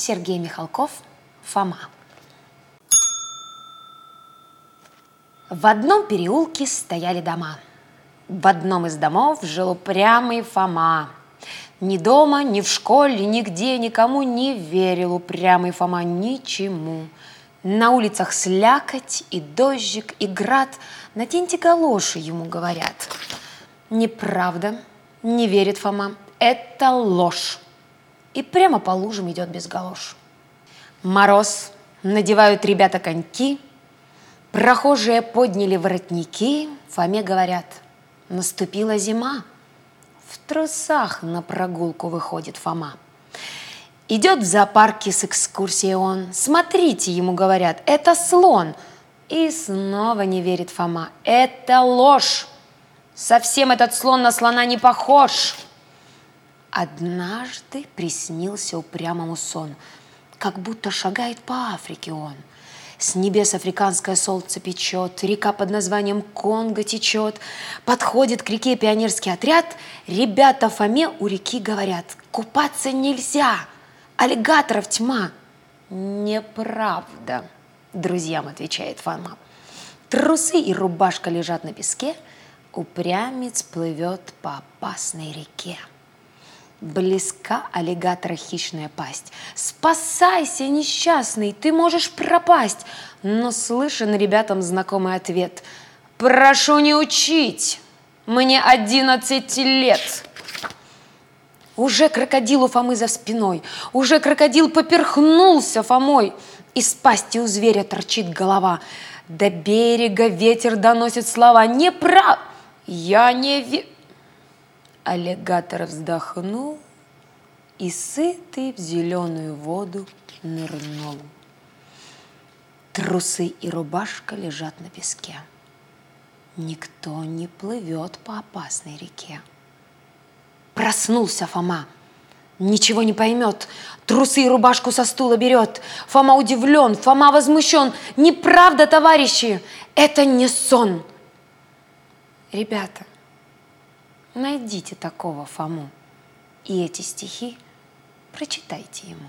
Сергей Михалков, Фома. В одном переулке стояли дома. В одном из домов жил упрямый Фома. Ни дома, ни в школе, нигде никому не верил упрямый Фома ничему. На улицах слякоть и дождик, и град. Наденьте галоши, ему говорят. Неправда, не верит Фома. Это ложь. И прямо по лужам идет без галош. Мороз, надевают ребята коньки, Прохожие подняли воротники, Фоме говорят, наступила зима. В трусах на прогулку выходит Фома. Идет в зоопарке с экскурсией он. Смотрите, ему говорят, это слон. И снова не верит Фома. Это ложь. Совсем этот слон на слона не похож. Однажды приснился упрямому сон, как будто шагает по Африке он. С небес африканское солнце печет, река под названием Конго течет. Подходит к реке пионерский отряд, ребята Фоме у реки говорят, купаться нельзя, аллигаторов тьма. Неправда, друзьям отвечает Фома. Трусы и рубашка лежат на песке, упрямец плывет по опасной реке. Близка аллигатора хищная пасть. Спасайся, несчастный, ты можешь пропасть. Но слышен ребятам знакомый ответ. Прошу не учить, мне одиннадцать лет. Уже крокодил у Фомы за спиной, уже крокодил поперхнулся Фомой. Из пасти у зверя торчит голова. До берега ветер доносит слова. Не прав, я не верю. Аллигатор вздохнул и сытый в зеленую воду нырнул. Трусы и рубашка лежат на песке. Никто не плывет по опасной реке. Проснулся Фома. Ничего не поймет. Трусы и рубашку со стула берет. Фома удивлен, Фома возмущен. Неправда, товарищи, это не сон. Ребята, Найдите такого Фому, и эти стихи прочитайте ему.